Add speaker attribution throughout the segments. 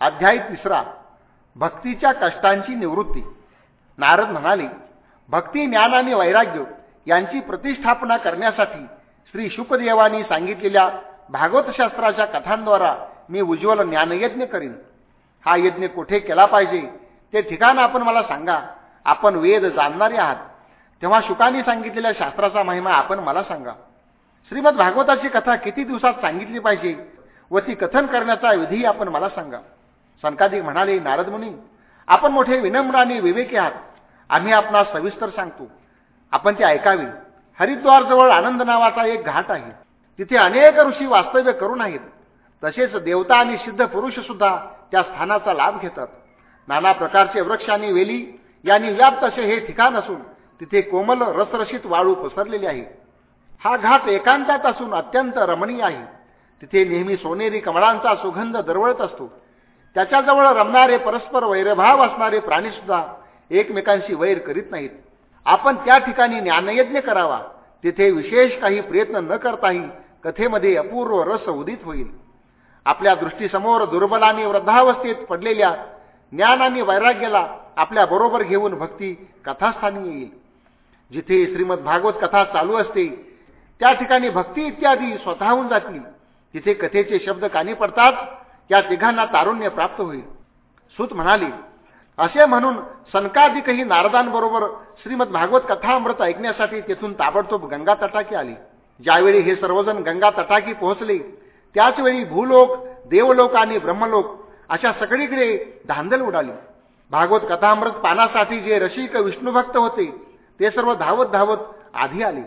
Speaker 1: अध्याय तिसरा भक्तीच्या कष्टांची निवृत्ती. नारद म्हणाले भक्ती ज्ञान आणि वैराग्य यांची प्रतिष्ठापना करण्यासाठी श्री शुकदेवानी सांगितलेल्या भागवतशास्त्राच्या कथांद्वारा मी उज्ज्वल ज्ञानयज्ञ करीन. हा यज्ञ कुठे केला पाहिजे ते ठिकाण आपण मला सांगा. आपण वेद जाणणारे आहात. तेव्हा शुकानी सांगितलेल्या शास्त्राचा महिमा आपण मला सांगा. श्रीमद भागवताची कथा किती दिवसात सांगितली पाहिजे व ती कथन करण्याचा विधी आपण मला सांगा. सनकादिक म्हणाले नारद मुनी आपण मोठे विनम्र आणि विवेकी आहात. आम्ही आपणास सविस्तर सांगतो. आपण ते ऐकावे. हरिद्वारजवळ आनंद नावाचा एक घाट आहे. तिथे अनेक ऋषी वास्तव्य करून आहेत. तसेच देवता आणि सिद्ध पुरुष सुद्धा त्या स्थानाचा लाभ घेतात. नाना प्रकारचे वृक्ष आणि वेली यांनी व्याप्त असे हे ठिकाण असून तिथे कोमल रसरशीत वाळू पसरलेली आहे हा घाट एकांतात असून अत्यंत रमणीय आहे. तिथे नेहमी सोनेरी कमळांचा सुगंध दरवळत असतो. त्याच्याजवळ रमणारे परस्पर वैरभाव असणारे प्राणीसुद्धा एकमेकांशी वैर करीत नाहीत. आपण त्या ठिकाणी ज्ञानयज्ञ करावा. तिथे विशेष काही प्रयत्न न करताही कथेमध्ये अपूर्व रस उदित होईल. आपल्या दृष्टीसमोर दुर्बल आणि वृद्धावस्थेत पडलेल्या ज्ञान आणि वैराग्याला आपल्या बरोबर घेऊन भक्ती कथास्थानी येईल. जिथे श्रीमद भागवत कथा चालू असते त्या ठिकाणी भक्ती इत्यादी स्वतःहून जातील. तिथे कथेचे शब्द कानी पडतात या तिघांना तारुण्य प्राप्त होईल. सूत म्हणाली असे म्हणून सनकाधिकही नारदांबरोबर श्रीमद भागवत कथामृत ऐकण्यासाठी तेथून ताबडतोब गंगा तटाकी आली. ज्यावेळी हे सर्वजण गंगा तटाकी पोहोचले त्याचवेळी भूलोक देवलोक आणि ब्रह्मलोक अशा सगळीकडे धांदल उडाली. भागवत कथामृत पानासाठी जे रसिक विष्णुभक्त होते ते सर्व धावत धावत आधी आले.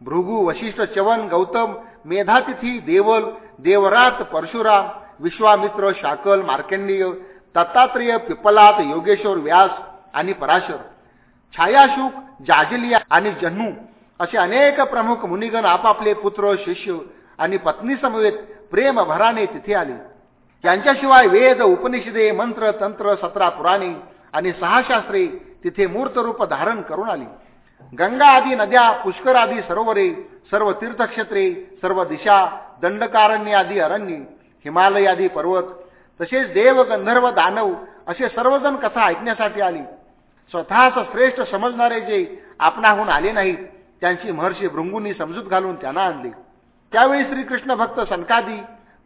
Speaker 1: भृगू वशिष्ठ चवन गौतम मेधातिथी देवल देवरात परशुराम विश्वामित्र शाकल मार्कंडेय दत्तात्रेय पिपलात योगेश्वर व्यास आणि पराशर छायाशुक जाजलिया आणि जन्नू असे अनेक प्रमुख मुनिगण आपापले पुत्र शिष्य आणि पत्नी समवेत प्रेम भराने तिथे आले. यांच्याशिवाय वेद उपनिषदे मंत्र तंत्र सतरा पुराणे आणि सहा शास्त्रे तिथे मूर्तरूप धारण करून आली. गंगा आदी नद्या पुष्कर आदी सरोवरे सर्व तीर्थक्षेत्रे सर्व दिशा दंडकारण्य आदी अरण्य हिमालयादी पर्वत तसेच देव गंधर्व दानव असे सर्वजण कथा ऐकण्यासाठी आली. स्वतःच श्रेष्ठ समजणारे जे आपणाहून आले नाहीत त्यांची महर्षी भृंगूंनी समजूत घालून त्यांना आणले. त्यावेळी श्रीकृष्ण भक्त सनकादी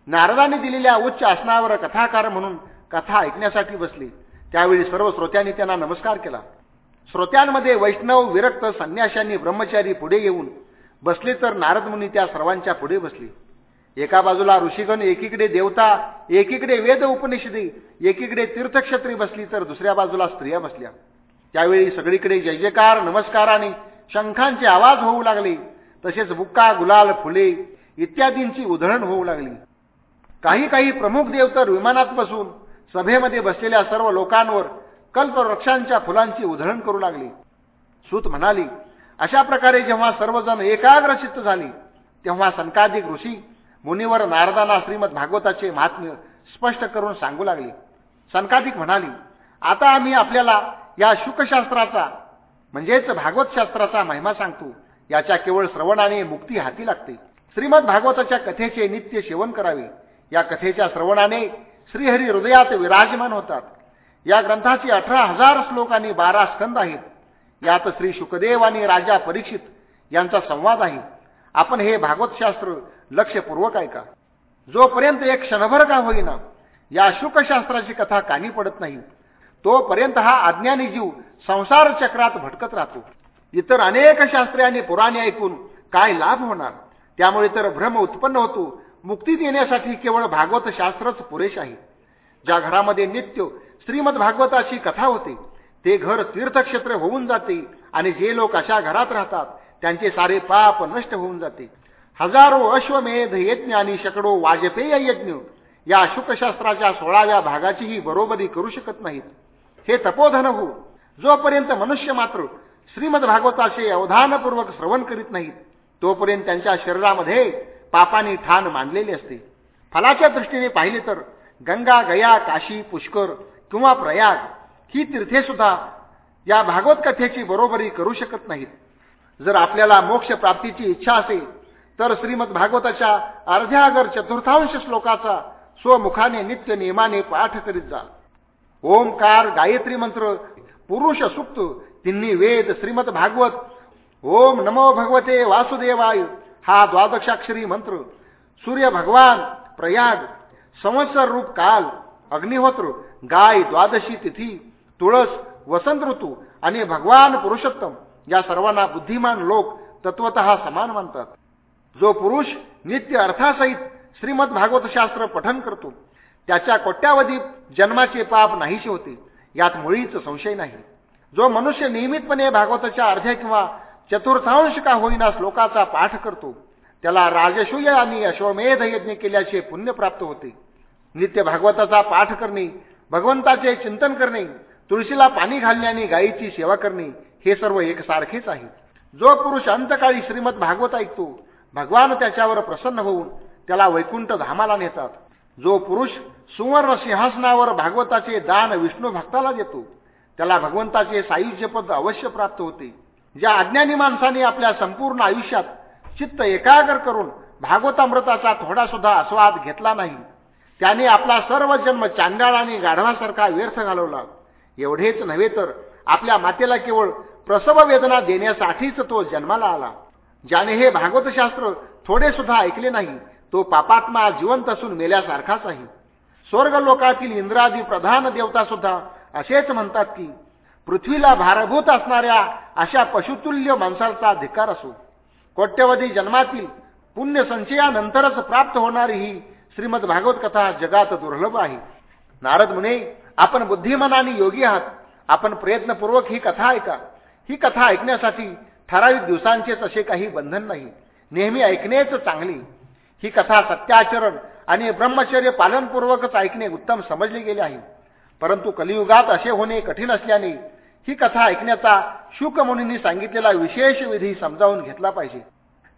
Speaker 1: नारदाने दिलेल्या उच्च आसनावर कथाकार म्हणून कथा ऐकण्यासाठी बसले. त्यावेळी सर्व श्रोत्यांनी त्यांना नमस्कार केला. श्रोत्यांमध्ये वैष्णव विरक्त संन्याशांनी ब्रह्मचारी पुढे येऊन बसले तर नारद मुनी त्या सर्वांच्या पुढे बसले. एका बाजूला ऋषीगण एकीकडे देवता एकीकडे वेद उपनिषदे एकीकडे तीर्थक्षेत्री बसली तर दुसऱ्या बाजूला स्त्रिया बसल्या. त्यावेळी सगळीकडे जय जयकार नमस्कार आणि शंखांचे आवाज होऊ लागले. तसेच बुक्का गुलाल फुले इत्यादींची उधळण होऊ लागली. काही काही प्रमुख देव तर विमानात बसून सभेमध्ये बसलेल्या सर्व लोकांवर कल्पवृक्षांच्या फुलांची उधळण करू लागली. सूत म्हणाली अशा प्रकारे जेव्हा सर्वजण एकाग्रचित्त झाली तेव्हा संकाधिक ऋषी मुनिवर नारदाना श्रीमद भागवताचे महात्म्य स्पष्ट करून सांगू लागले. सनकाधिक म्हणाली आता आम्ही आपल्याला या शुकशास्त्राचा म्हणजेच भागवतशास्त्राचा महिमा सांगतो. याच्या केवळ श्रवणाने मुक्ती हाती लागते. श्रीमद भागवताच्या कथेचे नित्य सेवन करावे. या कथेच्या श्रवणाने श्रीहरी हृदयात विराजमान होतात. या ग्रंथाचे अठरा हजार श्लोक आणि बारा स्कंद आहेत. यात श्री शुकदेव आणि राजा परीक्षित यांचा संवाद आहे. आपण हे भागवतशास्त्र लक्षपूर्वक ऐका. जोपर्यंत एक क्षणभर का होईना या शुकशास्त्राची कथा कानी पडत नाही तोपर्यंत हा अज्ञानी जीव संसार चक्रात भटकत राहतो. इतर अनेक शास्त्रे आणि पुराणे ऐकून काय लाभ होणार? त्यामुळे तर भ्रम उत्पन्न होतो. मुक्ती देण्यासाठी केवळ भागवत शास्त्रच पुरेश आहे. ज्या घरामध्ये नित्य श्रीमद भागवताची कथा होते ते घर तीर्थक्षेत्र होऊन जाते आणि जे लोक अशा घरात राहतात त्यांचे सारे पाप नष्ट होऊन जाते. हजारो अश्वमेध यज्ञ आणि शेकडो वाजपेय यज्ञ या शुकशास्त्राच्या सोळाव्या भागाचीही बरोबरी करू शकत नाहीत. हे तपोधन हो. जोपर्यंत मनुष्य मात्र श्रीमद भागवताचे अवधानपूर्वक श्रवण करीत नाहीत तोपर्यंत त्यांच्या शरीरामध्ये पापाने ठाण मानलेले असते. फलाच्या दृष्टीने पाहिले तर गंगा गया काशी पुष्कर किंवा प्रयाग ही तीर्थेसुद्धा या भागवत कथेची बरोबरी करू शकत नाहीत. जर आपल्याला मोक्ष प्राप्तीची इच्छा असेल तर श्रीमद भागवताच्या अर्ध्यागर चतुर्थांश श्लोकाचा स्वमुखाने नित्य नियमाने पाठ करीत जा. ओमकार गायत्री मंत्र पुरुष सुक्त तिन्ही वेद श्रीमद भागवत ओम नमो भगवते वासुदेवाय हा द्वादशाक्षरी मंत्र. सूर्य भगवान प्रयाग संवत्सर रूप काल अग्निहोत्र गाय द्वादशी तिथी तुळस वसंत ऋतू आणि भगवान पुरुषोत्तम. या सर्वांना बुद्धिमान लोक तत्वत समान मानतात. जो पुरुष नित्य अर्थासहित श्रीमद भागवत शास्त्र पठन करतो त्याच्या कोट्यावधी जन्माचे पाप नाहीसे होते यात मुळीच संशय नाही. जो मनुष्य नियमितपणे भागवताच्या अर्ध्या किंवा चतुर्थांश का होईना श्लोकाचा पाठ करतो त्याला राजसूय आणि अश्वमेध यज्ञ केल्याचे पुण्य प्राप्त होते. नित्य भागवताचा पाठ करणे भगवंताचे चिंतन करणे तुळशीला पाणी घालणे आणि गायीची सेवा करणे हे सर्व एकसारखेच आहे. जो पुरुष अंतकाळी श्रीमद भागवत ऐकतो भगवान त्याच्यावर प्रसन्न होऊन त्याला वैकुंठ धामाला नेतात. जो पुरुष सुवर्ण सिंहासनावर भागवताचे दान विष्णू भक्ताला देतो त्याला भगवंताचे सायुज्यपद अवश्य प्राप्त होते. ज्या अज्ञानी माणसाने आपल्या संपूर्ण आयुष्यात चित्त एकाग्र करून भागवतामृताचा थोडा सुद्धा आस्वाद घेतला नाही त्याने आपला सर्व जन्म चांडाळ आणि गाढवासारखा व्यर्थ घालवला. एवढेच नव्हे तर आपल्या मातेला केवळ प्रसव वेदना देण्यासाठीच तो जन्माला आला. ज्याने हे भागवतशास्त्र थोडे सुद्धा ऐकले नाही तो पापात्मा जिवंत असून मेल्यासारखाच आहे. स्वर्ग लोकातील इंद्रादी प्रधान देवता सुद्धा असेच म्हणतात की पृथ्वीला भारभूत असणाऱ्या अशा पशुतुल्य माणसाचा धिकार असो. कोट्यवधी जन्मातील पुण्य संचयानंतरच प्राप्त होणारी ही श्रीमद भागवत कथा जगात दुर्लभ आहे. नारद मुने आपण बुद्धिमान आणि योगी आहात. आपण प्रयत्नपूर्वक ही कथा ऐका. ही कथा ऐकण्यासाठी ठराविक दिवसांचेच असे काही बंधन नाही. नेहमी ऐकणेच चांगली. ही कथा सत्याचरण आणि ब्रह्मचर्य पालनपूर्वकच ऐकणे उत्तम समजले गेले आहे. परंतु कलियुगात असे होणे कठीण असल्याने ही कथा ऐकण्याचा शुक सांगितलेला विशेष विधी समजावून घेतला पाहिजे.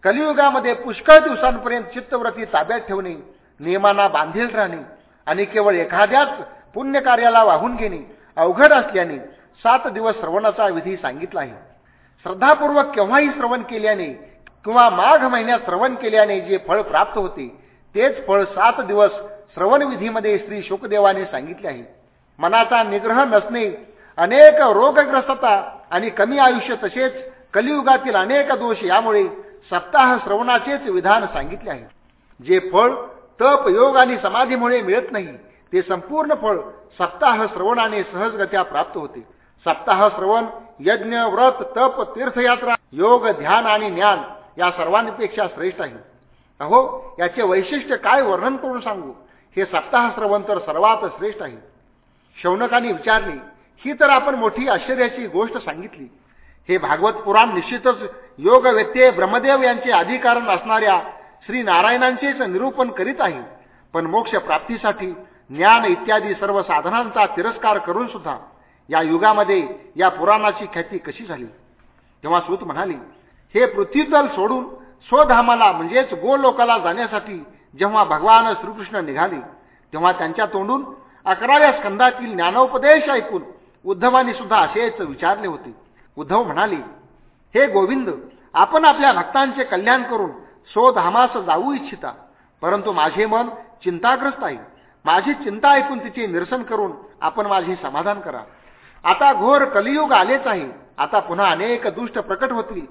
Speaker 1: कलियुगामध्ये पुष्कळ दिवसांपर्यंत चित्तव्रती ताब्यात ठेवणे नियमांना बांधील राहणे आणि केवळ एखाद्याच पुण्यकार्याला वाहून घेणे अवघड असल्याने सात दिवस श्रवणाचा विधी सांगितला आहे. श्रद्धापूर्वक केव्हाही श्रवण केल्याने किंवा माघ महिन्यात श्रवण केल्याने जे फळ प्राप्त होते तेच फळ सात दिवस श्रवण विधीमध्ये श्री शुकदेवाने सांगितले आहे. मनाचा निग्रह नसणे अनेक रोगग्रस्तता आणि कमी आयुष्य तसेच कलियुगातील अनेक दोष यामुळे सप्ताह श्रवणाचेच विधान सांगितले आहे. जे फळ तप योग आणि समाधीमुळे मिळत नाही ते संपूर्ण फळ सप्ताह श्रवणाने सहजगत्या प्राप्त होते. सप्ताह श्रवण यज्ञ व्रत तप तीर्थयात्रा योग ध्यान आणि ज्ञान या सर्वांपेक्षा श्रेष्ठ आहे. अहो याचे वैशिष्ट्य काय वर्णन करून सांगू? हे सप्ताह श्रवण तर सर्वात श्रेष्ठ आहे. शौनकाने विचारले ही तर आपण मोठी आश्चर्याची गोष्ट सांगितली. हे भागवत पुराण निश्चितच योग व्यत्यय ब्रह्मदेव यांचे अधिकारण असणाऱ्या श्री नारायणांचेच निरूपण करीत आहे. पण मोक्ष प्राप्तीसाठी ज्ञान इत्यादी सर्व साधनांचा तिरस्कार करून सुद्धा या युगामध्ये या पुराणाची ख्याती कशी झाली? तेव्हा सूत म्हणाली हे पृथ्वीतल सोडून स्वधामाला म्हणजेच गोलोकाला जाण्यासाठी जेव्हा भगवान श्रीकृष्ण निघाले तेव्हा त्यांच्या तोंडून अकराव्या स्कंदातील ज्ञानोपदेश ऐकून उद्धवानी सुद्धा असेच विचारले होते. उद्धव म्हणाले हे गोविंद आपण आपल्या भक्तांचे कल्याण करून स्वधामास जाऊ इच्छिता परंतु माझे मन चिंताग्रस्त आहे. माझी चिंता ऐकून तिचे निरसन करून आपण माझे समाधान करा. आता घोर कलियुग आलेच आहे. आता पुन्हा अनेक दुष्ट प्रकट होतील.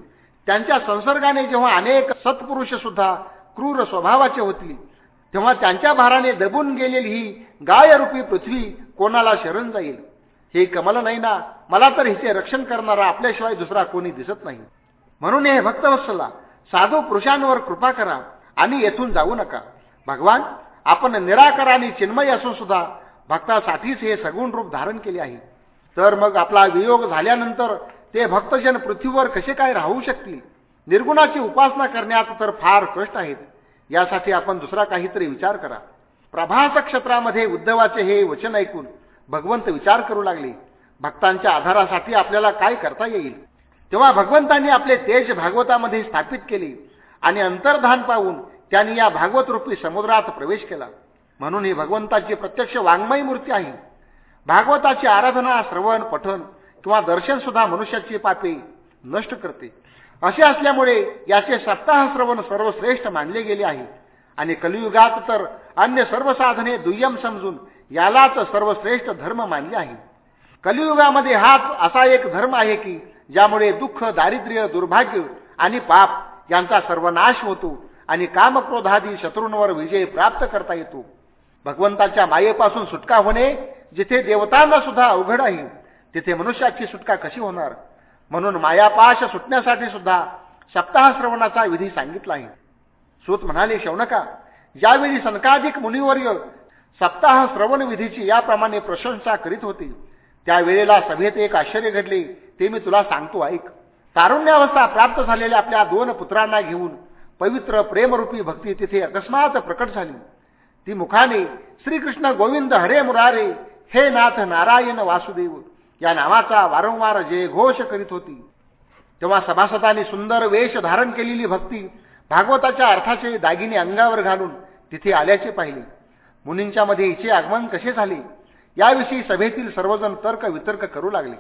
Speaker 1: त्यांच्या संसर्गाने जेव्हा अनेक सत्पुरुष सुद्धा क्रूर स्वभावाचे होतील तेव्हा त्यांच्या भाराने दबून गेलेली ही गायरूपी पृथ्वी कोणाला शरण जाईल? हे कमल नाही ना? मला तर हिचे रक्षण करणारा आपल्याशिवाय दुसरा कोणी दिसत नाही. म्हणून हे भक्तवत्सला साधू पुरुषांवर कृपा करा आणि येथून जाऊ नका. भगवान आपण निराकार आणि चिन्मय असून सुद्धा भक्तासाठीच हे सगुण रूप धारण केले आहे. तर मग आपला वियोग झाल्यानंतर ते भक्तजन पृथ्वीवर कसे काय राहू शकतील? निर्गुणाची उपासना करण्यात तर फार कष्ट आहेत. यासाठी आपण दुसरा काहीतरी विचार करा. प्रभास क्षेत्रामध्ये उद्धवाचे हे वचन ऐकून भगवंत विचार करू लागले. भक्तांच्या आधारासाठी आपल्याला काय करता येईल? तेव्हा भगवंतांनी आपले तेज भागवतामध्ये स्थापित केले आणि अंतर्धान पाहून त्यांनी या भागवत रूपी समुद्रात प्रवेश केला. म्हणून ही भगवंताची प्रत्यक्ष वाङ्मयी मूर्ती आहे. भागवताची आराधना श्रवण पठन किंवा दर्शन सुद्धा मनुष्याची पापे नष्ट करते. असे असल्यामुळे याचे सप्ताह श्रवण सर्वश्रेष्ठ मानले गेले आहे. आणि कलियुगात तर अन्य सर्व साधने दुय्यम समजून यालाच सर्वश्रेष्ठ धर्म मानले आहे. कलियुगामध्ये हाच असा एक धर्म आहे की ज्यामुळे दुःख दारिद्र्य दुर्भाग्य आणि पाप यांचा सर्वनाश होतो आणि कामक्रोधादी शत्रूंवर विजय प्राप्त करता येतो. भगवंताच्या मायेपासून सुटका होणे जिथे देवतांना सुद्धा अवघड आहे तिथे मनुष्याची सुटका कशी होणार? म्हणून मायापाश सुटण्यासाठी सुद्धा सप्ताह श्रवणाचा विधी सांगितला आहे. सूत म्हणाले शौनका ज्यावेळी सनकाधिक मुनिवर्य सप्ताह श्रवण विधीची याप्रमाणे प्रशंसा करीत होते त्यावेळेला सभेत एक आश्चर्य घडले ते मी तुला सांगतो ऐक. तारुण्यावस्था प्राप्त झालेल्या आपल्या दोन पुत्रांना घेऊन पवित्र प्रेमरूपी भक्ती तिथे अकस्मात प्रकट झाली. ती मुखाने श्रीकृष्ण गोविंद हरे मुरारे हे नाथ नारायण वासुदेव या नावाचा वारंवार जयघोष करीत होती. तेव्हा सभासदांनी सुंदर वेश धारण केलेली भक्ती भागवताच्या अर्थाचे दागिने अंगावर घालून तिथे आल्याचे पाहिले. मुनींच्या मध्ये हिचे आगमन कसे झाले याविषयी सभेतील सर्वजण तर्क वितर्क करू लागले.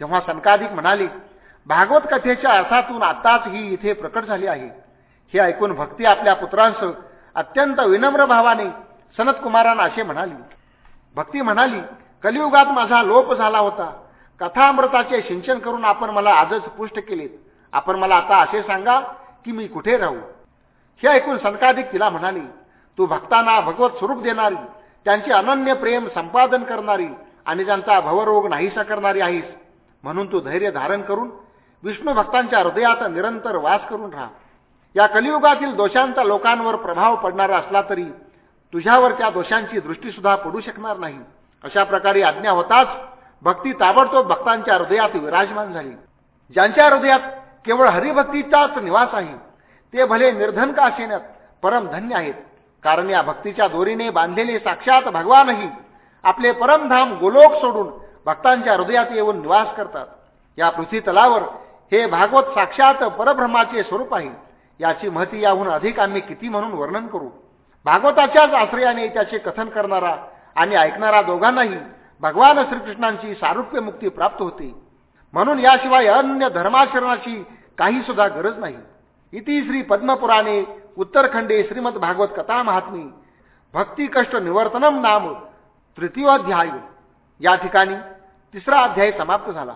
Speaker 1: तेव्हा सनकाधिक म्हणाले भागवत कथेच्या अर्थातून आताच ही इथे प्रकट झाली आहे. हे ऐकून भक्ती आपल्या पुत्रांस अत्यंत विनम्र भावाने सनतकुमारांना असे म्हणाली. भक्ती म्हणाली कलियुगात माझा लोप झाला होता. कथामृताचे सिंचन करून आपण मला आजच पुष्ट केलेत. आपण मला आता असे सांगा की मी कुठे राहू? हे ऐकून सनकाधिक तिला म्हणाली तू भक्तांना भगवत स्वरूप देणारी त्यांचे अनन्य प्रेम संपादन करणारी आणि त्यांचा भवरोग नाहीसा करणारी आहेस. म्हणून तू धैर्य धारण करून विष्णू भक्तांच्या हृदयात निरंतर वास करून राहा. या कलियुगातील दोषांचा लोकांवर प्रभाव पडणारा असला तरी तुझ्यावर त्या दोषांची दृष्टी सुद्धा पडू शकणार नाही. अशा प्रकारे आज्ञा होताच भक्ती ताबडतोब भक्तांच्या हृदयात विराजमान झाली. ज्यांच्या हृदयात केवळ हरिभक्तीचाच निवास आहे ते भले निर्धन का असेनत परम धन्य आहेत. कारण या भक्तीच्या दोरीने बांधलेले साक्षात भगवानही आपले परमधाम गोलोक सोडून भक्तांच्या हृदयात येऊन निवास करतात. या पृथ्वी तलावर हे भागवत साक्षात परब्रह्माचे स्वरूप आहे. याची महती याहून अधिक आम्ही किती म्हणून वर्णन करू? भागवताच्याच आश्रयाने त्याचे कथन करणारा आणि ऐकणारा दोघांनाही भगवान श्रीकृष्णांची सारुप्य मुक्ती प्राप्त होते. म्हणून याशिवाय अन्य धर्माचरणाची काही सुद्धा गरज नाही. इति श्री पद्मपुराणे उत्तरखंडे श्रीमद भागवत कथा महात्मी भक्ती कष्ट निवर्तनम नाम तृतीयोध्याय या ठिकाणी तिसरा अध्याय समाप्त झाला.